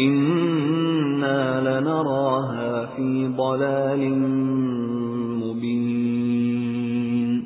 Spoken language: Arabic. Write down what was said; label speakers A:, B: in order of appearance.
A: إنا لنراها في ضلال